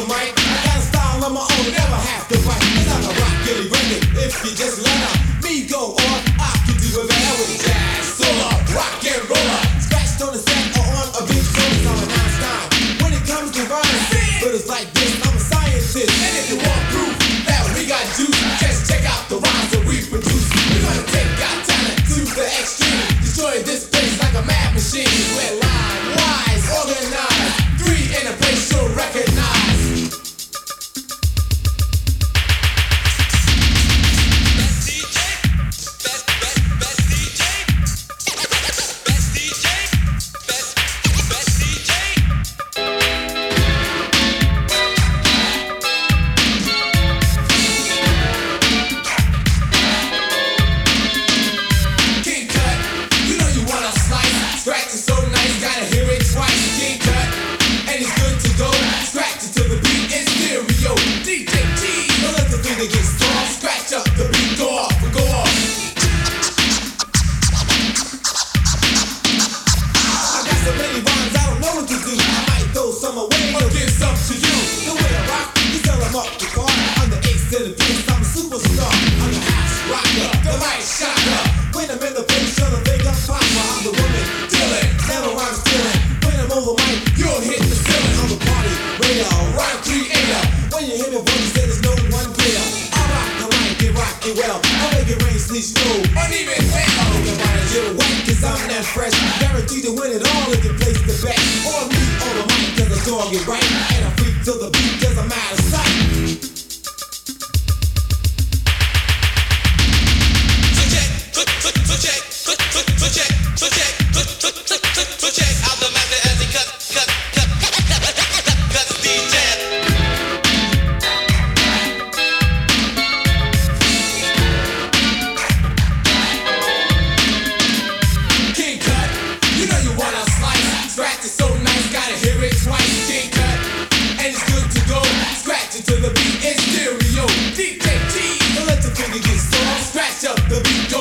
the mic. I got a style of my own, never have to fight. It's not a rock, Gilly Reagan. If you just fresh. Guaranteed to win it all if you place the bet. On me, on dog it right. And I freak to the beat, doesn't matter sight. the beat.